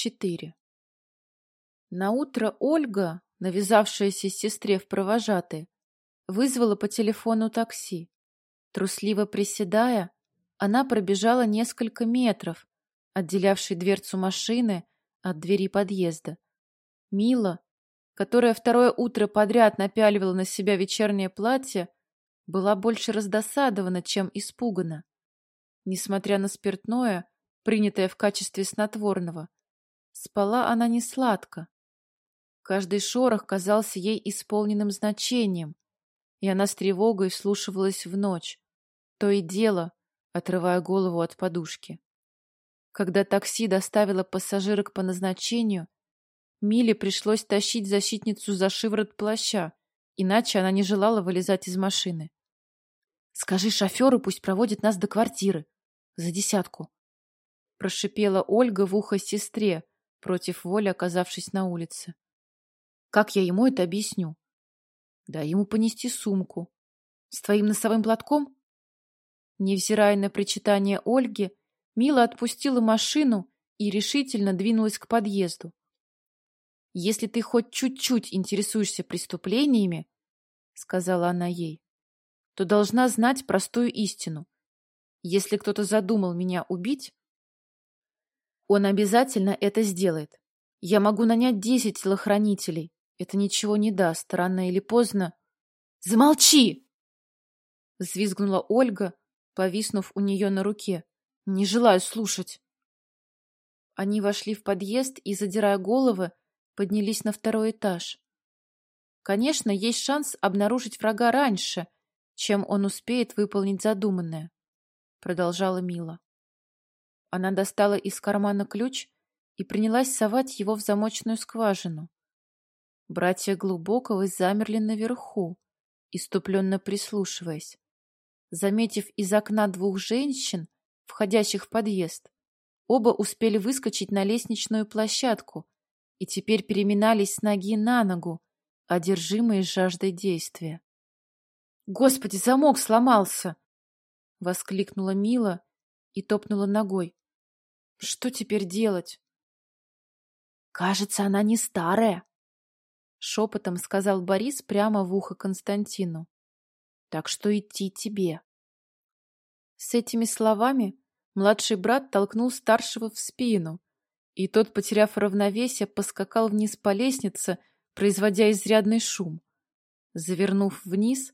4. Наутро Ольга, навязавшаяся сестре в провожатые, вызвала по телефону такси. Трусливо приседая, она пробежала несколько метров, отделявший дверцу машины от двери подъезда. Мила, которая второе утро подряд напяливала на себя вечернее платье, была больше раздосадована, чем испугана. Несмотря на спиртное, принятое в качестве снотворного, спала она не сладко. Каждый шорох казался ей исполненным значением, и она с тревогой вслушивалась в ночь, то и дело, отрывая голову от подушки. Когда такси доставило пассажирок по назначению, Миле пришлось тащить защитницу за шиворот плаща, иначе она не желала вылезать из машины. «Скажи шоферу, пусть проводит нас до квартиры. За десятку», — прошипела Ольга в ухо сестре, против воли оказавшись на улице. «Как я ему это объясню?» «Да ему понести сумку. С твоим носовым платком?» Невзирая на причитание Ольги, Мила отпустила машину и решительно двинулась к подъезду. «Если ты хоть чуть-чуть интересуешься преступлениями, — сказала она ей, — то должна знать простую истину. Если кто-то задумал меня убить, он обязательно это сделает. Я могу нанять десять телохранителей. Это ничего не даст, рано или поздно. Замолчи! Взвизгнула Ольга, повиснув у нее на руке. Не желаю слушать. Они вошли в подъезд и, задирая головы, поднялись на второй этаж. Конечно, есть шанс обнаружить врага раньше, чем он успеет выполнить задуманное, продолжала Мила. Она достала из кармана ключ и принялась совать его в замочную скважину. Братья Глубоковы замерли наверху, иступленно прислушиваясь. Заметив из окна двух женщин, входящих в подъезд, оба успели выскочить на лестничную площадку и теперь переминались с ноги на ногу, одержимые жаждой действия. «Господи, замок сломался!» — воскликнула Мила и топнула ногой. «Что теперь делать?» «Кажется, она не старая», — шепотом сказал Борис прямо в ухо Константину. «Так что идти тебе». С этими словами младший брат толкнул старшего в спину, и тот, потеряв равновесие, поскакал вниз по лестнице, производя изрядный шум. Завернув вниз,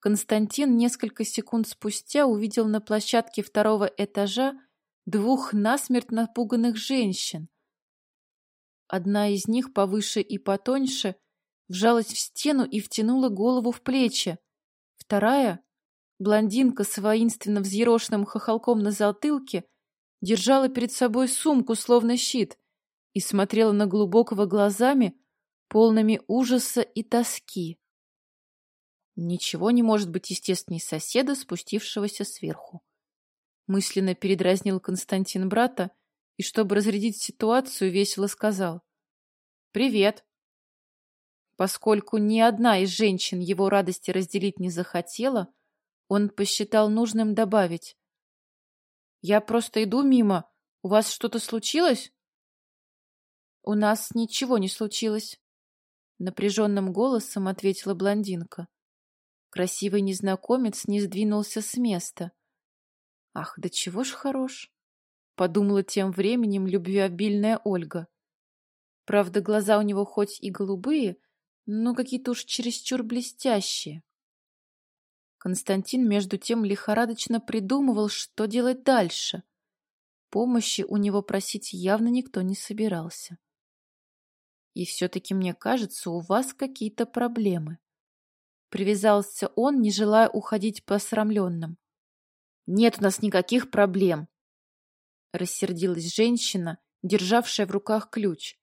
Константин несколько секунд спустя увидел на площадке второго этажа двух насмерть напуганных женщин. Одна из них, повыше и потоньше, вжалась в стену и втянула голову в плечи. Вторая, блондинка с воинственно взъерошенным хохолком на затылке, держала перед собой сумку, словно щит, и смотрела на глубокого глазами, полными ужаса и тоски. Ничего не может быть естественней соседа, спустившегося сверху. Мысленно передразнил Константин брата и, чтобы разрядить ситуацию, весело сказал. «Привет!» Поскольку ни одна из женщин его радости разделить не захотела, он посчитал нужным добавить. Я просто иду мимо. У вас что-то случилось? У нас ничего не случилось. Напряженным голосом ответила блондинка. Красивый незнакомец не сдвинулся с места. Ах, да чего ж хорош! Подумала тем временем любвеобильная Ольга. Правда, глаза у него хоть и голубые, но какие-то уж чересчур блестящие. Константин, между тем, лихорадочно придумывал, что делать дальше. Помощи у него просить явно никто не собирался. И все-таки, мне кажется, у вас какие-то проблемы. Привязался он, не желая уходить по осрамленным. Нет у нас никаких проблем. Рассердилась женщина, державшая в руках ключ.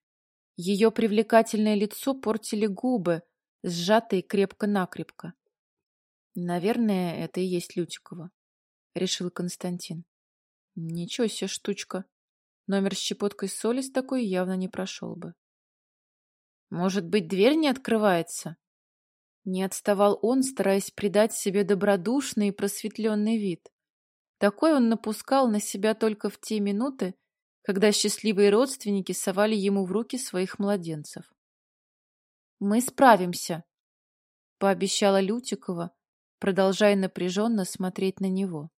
Ее привлекательное лицо портили губы, сжатые крепко-накрепко. Наверное, это и есть Лютикова, решил Константин. Ничего себе штучка. Номер с щепоткой соли с такой явно не прошел бы. Может быть, дверь не открывается? Не отставал он, стараясь придать себе добродушный и просветленный вид. Такой он напускал на себя только в те минуты, когда счастливые родственники совали ему в руки своих младенцев. «Мы справимся», — пообещала Лютикова, продолжая напряженно смотреть на него.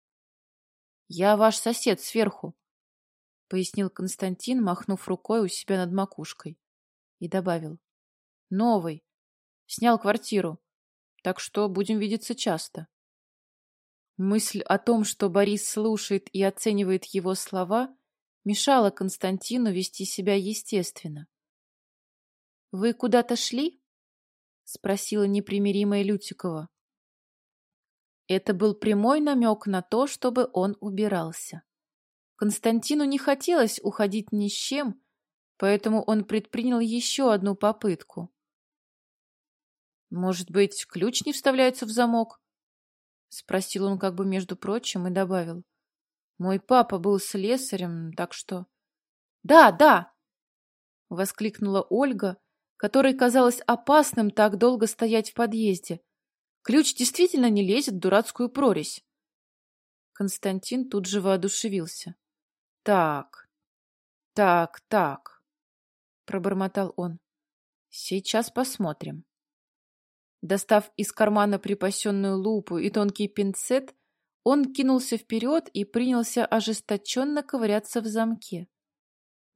«Я ваш сосед сверху», — пояснил Константин, махнув рукой у себя над макушкой, и добавил. «Новый. Снял квартиру, так что будем видеться часто». Мысль о том, что Борис слушает и оценивает его слова, мешала Константину вести себя естественно. «Вы куда-то шли?» — спросила непримиримая Лютикова. Это был прямой намек на то, чтобы он убирался. Константину не хотелось уходить ни с чем, поэтому он предпринял еще одну попытку. «Может быть, ключ не вставляется в замок?» — спросил он как бы между прочим и добавил. «Мой папа был слесарем, так что...» «Да, да!» — воскликнула Ольга, которой казалось опасным так долго стоять в подъезде. Ключ действительно не лезет в дурацкую прорезь. Константин тут же воодушевился. Так, так, так, пробормотал он. Сейчас посмотрим. Достав из кармана припасенную лупу и тонкий пинцет, он кинулся вперед и принялся ожесточенно ковыряться в замке.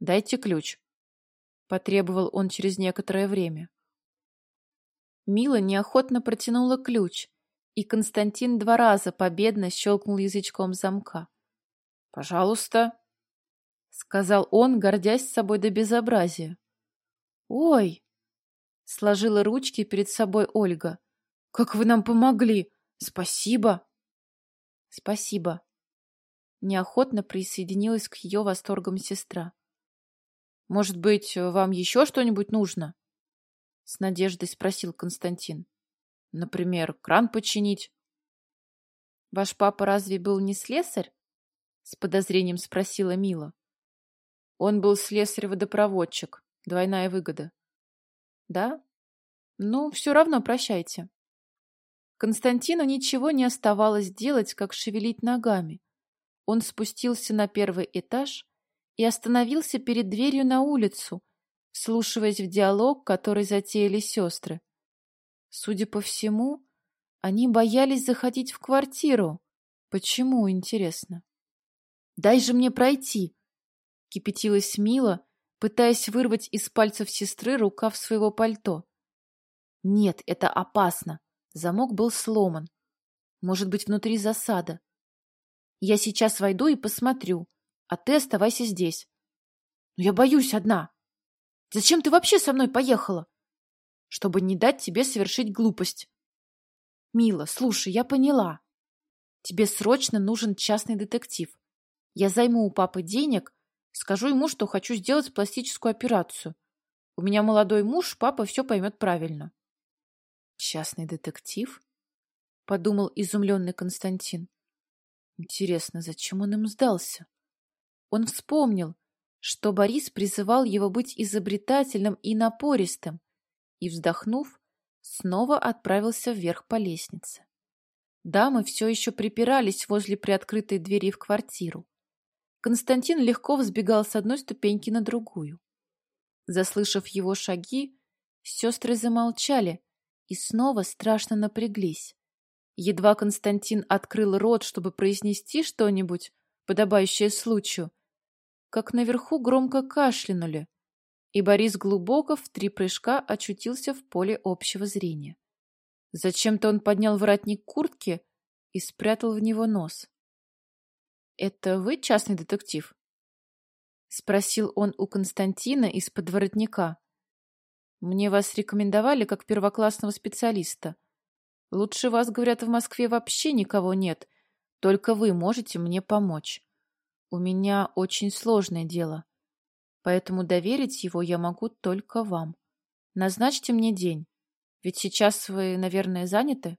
«Дайте ключ», — потребовал он через некоторое время. Мила неохотно протянула ключ, и Константин два раза победно щелкнул язычком замка. «Пожалуйста», — сказал он, гордясь собой до безобразия. «Ой!» — сложила ручки перед собой Ольга. «Как вы нам помогли! Спасибо!» «Спасибо!» Неохотно присоединилась к ее восторгам сестра. «Может быть, вам еще что-нибудь нужно?» — с надеждой спросил Константин. — Например, кран починить? — Ваш папа разве был не слесарь? — с подозрением спросила Мила. — Он был слесарь-водопроводчик. Двойная выгода. — Да? Ну, все равно прощайте. Константину ничего не оставалось делать, как шевелить ногами. Он спустился на первый этаж и остановился перед дверью на улицу, вслушиваясь в диалог, который затеяли сестры. Судя по всему, они боялись заходить в квартиру. Почему, интересно? «Дай же мне пройти!» — кипятилась Мила, пытаясь вырвать из пальцев сестры рукав своего пальто. «Нет, это опасно. Замок был сломан. Может быть, внутри засада. Я сейчас войду и посмотрю, а ты оставайся здесь. Но я боюсь одна!» Зачем ты вообще со мной поехала? Чтобы не дать тебе совершить глупость. Мила, слушай, я поняла. Тебе срочно нужен частный детектив. Я займу у папы денег, скажу ему, что хочу сделать пластическую операцию. У меня молодой муж, папа все поймет правильно. Частный детектив? Подумал изумленный Константин. Интересно, зачем он им сдался? Он вспомнил, что Борис призывал его быть изобретательным и напористым, и, вздохнув, снова отправился вверх по лестнице. Дамы все еще припирались возле приоткрытой двери в квартиру. Константин легко взбегал с одной ступеньки на другую. Заслышав его шаги, сестры замолчали и снова страшно напряглись. Едва Константин открыл рот, чтобы произнести что-нибудь, подобающее случаю, как наверху громко кашлянули, и Борис глубоко в три прыжка очутился в поле общего зрения. Зачем-то он поднял воротник куртки и спрятал в него нос. «Это вы частный детектив?» — спросил он у Константина из-под воротника. «Мне вас рекомендовали как первоклассного специалиста. Лучше вас, говорят, в Москве вообще никого нет, только вы можете мне помочь». У меня очень сложное дело, поэтому доверить его я могу только вам. Назначьте мне день, ведь сейчас вы, наверное, заняты?»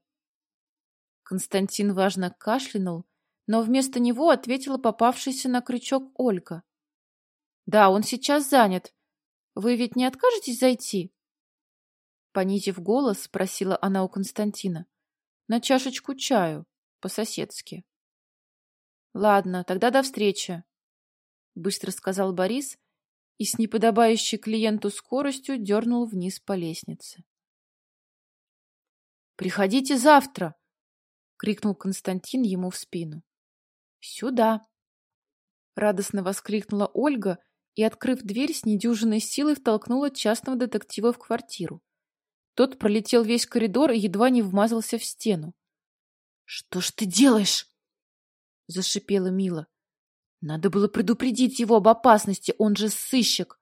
Константин важно кашлянул, но вместо него ответила попавшаяся на крючок Ольга. «Да, он сейчас занят. Вы ведь не откажетесь зайти?» Понизив голос, спросила она у Константина. «На чашечку чаю, по-соседски». Ладно, тогда до встречи. быстро сказал Борис и с неподобающей клиенту скоростью дернул вниз по лестнице. «Приходите завтра!» — крикнул Константин ему в спину. «Сюда!» — радостно воскликнула Ольга и, открыв дверь, с недюжиной силой втолкнула частного детектива в квартиру. Тот пролетел весь коридор и едва не вмазался в стену. «Что ж ты делаешь?» — зашипела Мила. «Надо было предупредить его об опасности, он же сыщик!»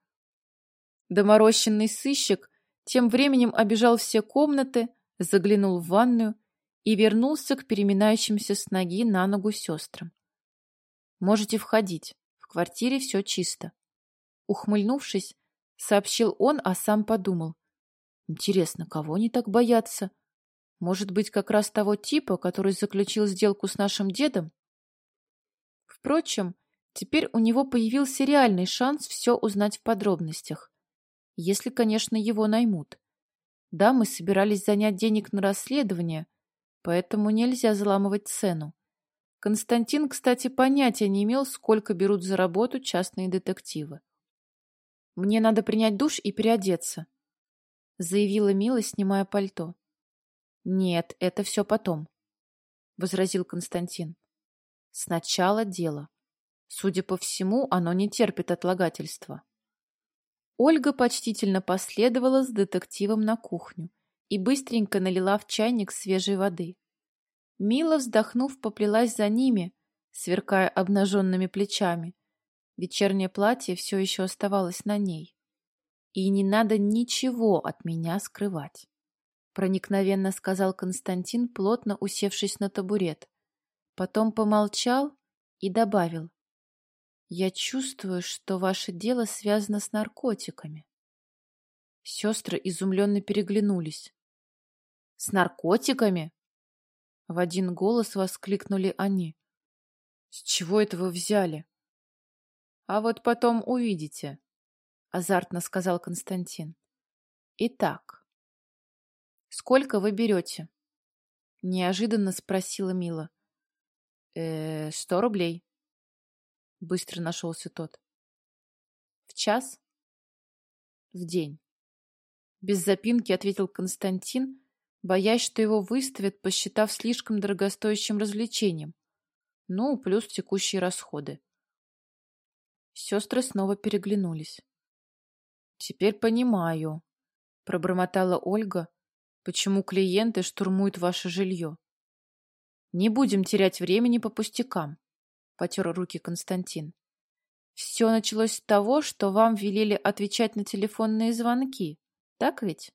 Доморощенный сыщик тем временем обежал все комнаты, заглянул в ванную и вернулся к переминающимся с ноги на ногу сестрам. «Можете входить. В квартире все чисто». Ухмыльнувшись, сообщил он, а сам подумал. «Интересно, кого они так боятся? Может быть, как раз того типа, который заключил сделку с нашим дедом?» Впрочем, теперь у него появился реальный шанс все узнать в подробностях. Если, конечно, его наймут. Да, мы собирались занять денег на расследование, поэтому нельзя заламывать цену. Константин, кстати, понятия не имел, сколько берут за работу частные детективы. «Мне надо принять душ и переодеться», — заявила Мила, снимая пальто. «Нет, это все потом», — возразил Константин. «Сначала дело. Судя по всему, оно не терпит отлагательства». Ольга почтительно последовала с детективом на кухню и быстренько налила в чайник свежей воды. Мила, вздохнув, поплелась за ними, сверкая обнаженными плечами. Вечернее платье все еще оставалось на ней. «И не надо ничего от меня скрывать», — проникновенно сказал Константин, плотно усевшись на табурет. Потом помолчал и добавил. Я чувствую, что ваше дело связано с наркотиками. Сестры изумленно переглянулись. С наркотиками? В один голос воскликнули они. С чего это вы взяли? А вот потом увидите, азартно сказал Константин. Итак, сколько вы берете? Неожиданно спросила Мила. Э, сто рублей. Быстро нашелся тот. В час? В день. Без запинки ответил Константин, боясь, что его выставят, посчитав слишком дорогостоящим развлечением. Ну, плюс текущие расходы. Сестры снова переглянулись. «Теперь понимаю», — пробормотала Ольга, «почему клиенты штурмуют ваше жилье. Не будем терять времени по пустякам потер руки Константин. Все началось с того, что вам велели отвечать на телефонные звонки, так ведь?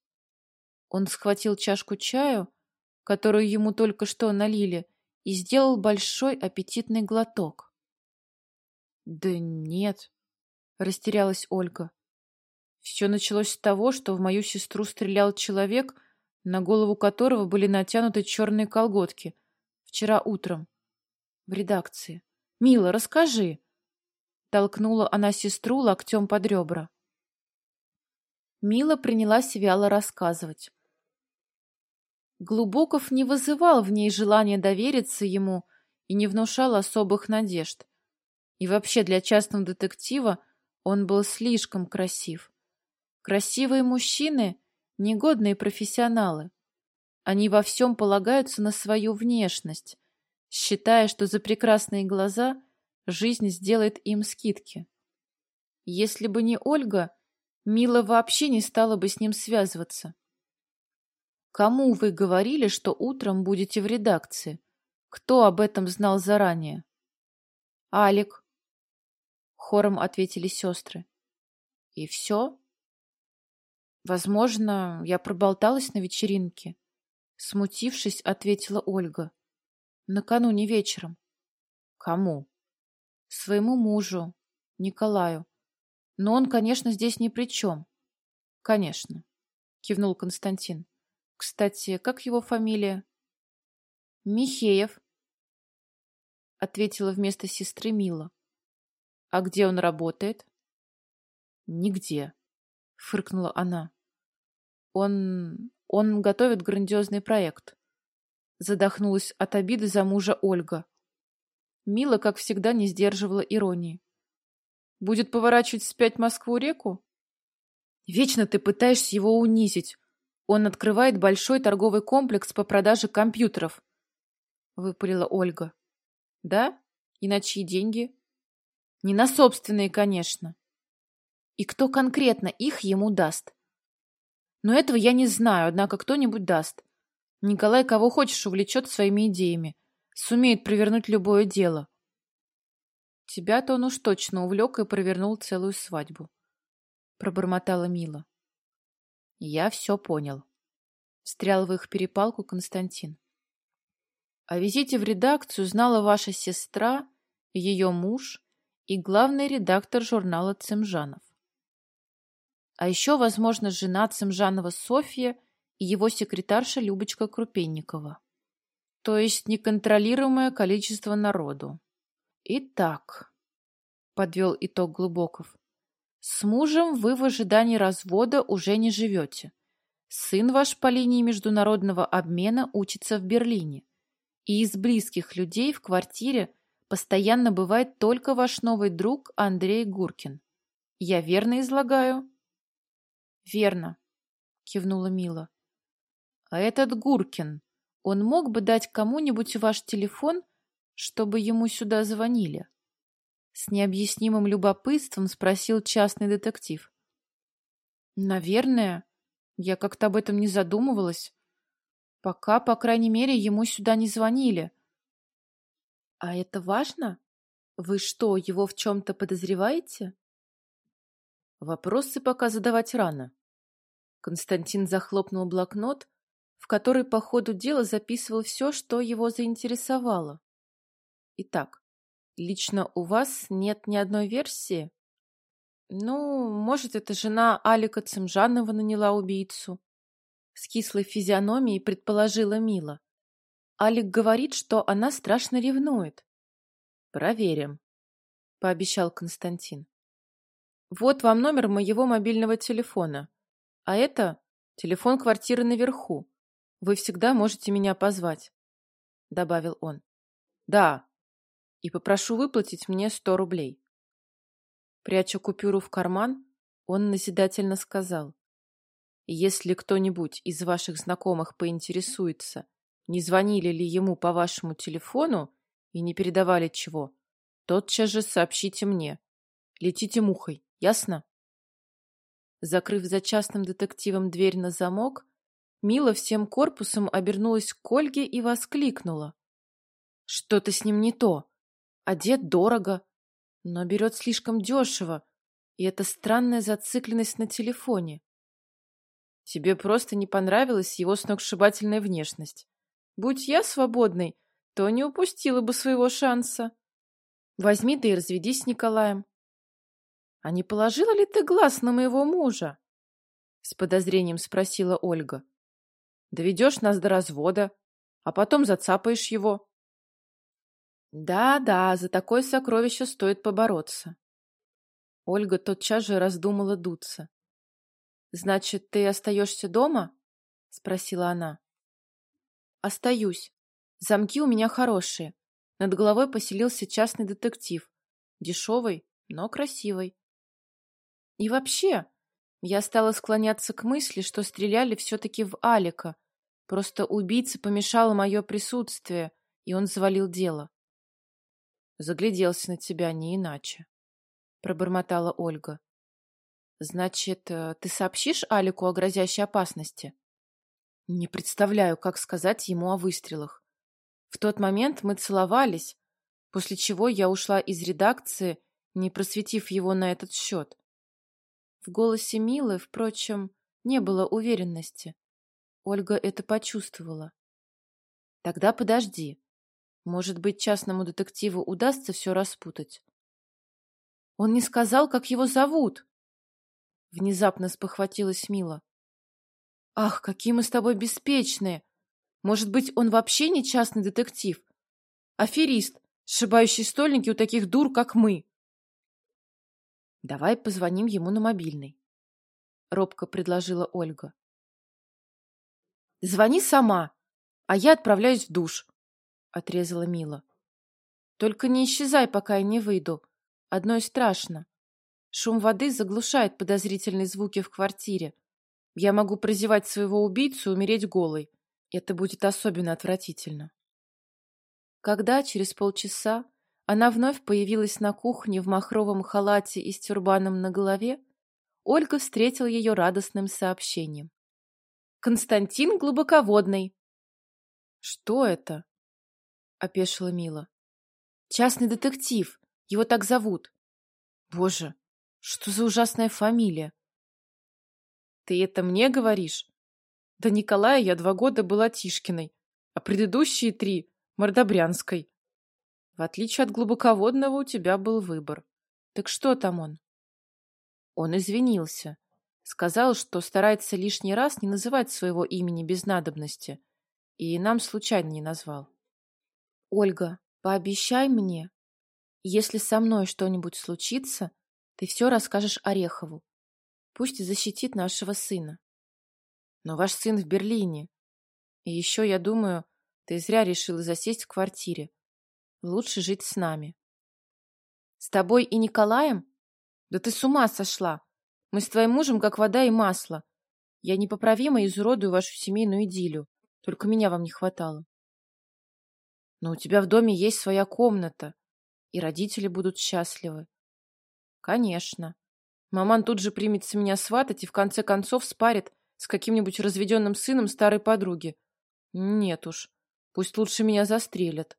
Он схватил чашку чаю, которую ему только что налили, и сделал большой аппетитный глоток. Да нет, растерялась Ольга. Все началось с того, что в мою сестру стрелял человек, на голову которого были натянуты черные колготки, вчера утром, в редакции. Мила, расскажи. Толкнула она сестру локтем под ребра. Мила принялась вяло рассказывать. Глубоков не вызывал в ней желания довериться ему и не внушал особых надежд. И вообще для частного детектива он был слишком красив. Красивые мужчины — негодные профессионалы. Они во всем полагаются на свою внешность, считая, что за прекрасные глаза жизнь сделает им скидки. Если бы не Ольга, Мила вообще не стала бы с ним связываться. Кому вы говорили, что утром будете в редакции? Кто об этом знал заранее? Алик. Хором ответили сестры. И все? Возможно, я проболталась на вечеринке. Смутившись, ответила Ольга. Накануне вечером. Кому? Своему мужу, Николаю. Но он, конечно, здесь ни при чем. Конечно, кивнул Константин. Кстати, как его фамилия? Михеев, ответила вместо сестры Мила. А где он работает? Нигде, фыркнула она. Он... он готовит грандиозный проект. Задохнулась от обиды за мужа Ольга. Мила, как всегда, не сдерживала иронии. Будет поворачивать вспять Москву-реку? Вечно ты пытаешься его унизить. Он открывает большой торговый комплекс по продаже компьютеров. Выпалила Ольга. Да? И на чьи деньги? Не на собственные, конечно. И кто конкретно их ему даст? Но этого я не знаю, однако кто-нибудь даст. Николай кого хочешь увлечет своими идеями. Сумеет провернуть любое дело. Тебя-то он уж точно увлек и провернул целую свадьбу. Пробормотала Мила. Я все понял. Встрял в их перепалку Константин. О визите в редакцию знала ваша сестра, ее муж и главный редактор журнала Цимжанов. А еще, возможно, жена Цимжанова Софья и его секретарша Любочка Крупенникова. То есть неконтролируемое количество народу. Итак, подвел итог Глубоков, с мужем вы в ожидании развода уже не живете. Сын ваш по линии международного обмена учится в Берлине. И из близких людей в квартире постоянно бывает только ваш новый друг Андрей Гуркин. Я верно излагаю? Верно, кивнула Мила. А этот Гуркин, он мог бы дать кому-нибудь ваш телефон, чтобы ему сюда звонили? С необъяснимым любопытством спросил частный детектив. Наверное, я как-то об этом не задумывалась. Пока, по крайней мере, ему сюда не звонили. А это важно? Вы что, его в чем-то подозреваете? Вопросы пока задавать рано. Константин захлопнул блокнот, в который по ходу дела записывал все, что его заинтересовало. Итак, лично у вас нет ни одной версии? Ну, может, это жена Алика Цымжанова наняла убийцу? С кислой физиономией предположила Мила. Алик говорит, что она страшно ревнует. Проверим, пообещал Константин. Вот вам номер моего мобильного телефона. А это телефон квартиры наверху. Вы всегда можете меня позвать, добавил он. Да. И попрошу выплатить мне сто рублей. Пряча купюру в карман, он назидательно сказал. Если кто-нибудь из ваших знакомых поинтересуется, не звонили ли ему по вашему телефону и не передавали чего, тотчас же сообщите мне. Летите мухой, ясно? Закрыв за частным детективом дверь на замок, Мила всем корпусом обернулась к Ольге и воскликнула. Что-то с ним не то. Одет дорого, но берет слишком дешево, и это странная зацикленность на телефоне. Тебе просто не понравилась его сногсшибательная внешность. Будь я свободной, то не упустила бы своего шанса. Возьми да и разведись с Николаем. А не положила ли ты глаз на моего мужа? С подозрением спросила Ольга. Доведешь нас до развода, а потом зацапаешь его. Да-да, за такое сокровище стоит побороться. Ольга тотчас же раздумала дуться. Значит, ты остаешься дома? Спросила она. Остаюсь. Замки у меня хорошие. Над головой поселился частный детектив. Дешевый, но красивый. И вообще, я стала склоняться к мысли, что стреляли все-таки в Алика. Просто убийце помешало мое присутствие, и он завалил дело. Загляделся на тебя не иначе, — пробормотала Ольга. Значит, э, ты сообщишь Алику о грозящей опасности? Не представляю, как сказать ему о выстрелах. В тот момент мы целовались, после чего я ушла из редакции, не просветив его на этот счет. В голосе Милы, впрочем, не было уверенности. Ольга это почувствовала. Тогда подожди. Может быть, частному детективу удастся все распутать. Он не сказал, как его зовут. Внезапно спохватилась Мила. Ах, какие мы с тобой беспечные! Может быть, он вообще не частный детектив? Аферист, сшибающий стольники у таких дур, как мы. Давай позвоним ему на мобильный. Робко предложила Ольга. Звони сама, а я отправляюсь в душ, отрезала Мила. Только не исчезай, пока я не выйду. Одной страшно. Шум воды заглушает подозрительные звуки в квартире. Я могу прозевать своего убийцу и умереть голой. Это будет особенно отвратительно. Когда через полчаса она вновь появилась на кухне в махровом халате и с тюрбаном на голове, Ольга встретила ее радостным сообщением. «Константин Глубоководный!» «Что это?» — опешила Мила. «Частный детектив. Его так зовут». «Боже, что за ужасная фамилия?» «Ты это мне говоришь?» «Да Николая я два года была Тишкиной, а предыдущие три — Мордобрянской. В отличие от глубоководного у тебя был выбор. Так что там он?» Он извинился. Сказал, что старается лишний раз не называть своего имени без надобности, и нам случайно не назвал. «Ольга, пообещай мне, если со мной что-нибудь случится, ты все расскажешь Орехову. Пусть защитит нашего сына. Но ваш сын в Берлине. И еще, я думаю, ты зря решила засесть в квартире. Лучше жить с нами. С тобой и Николаем? Да ты с ума сошла. Мы с твоим мужем как вода и масло. Я непоправимо изуродую вашу семейную идиллию. Только меня вам не хватало. Но у тебя в доме есть своя комната, и родители будут счастливы. Конечно. Маман тут же примется меня сватать и в конце концов спарит с каким-нибудь разведенным сыном старой подруги. Нет уж, пусть лучше меня застрелят.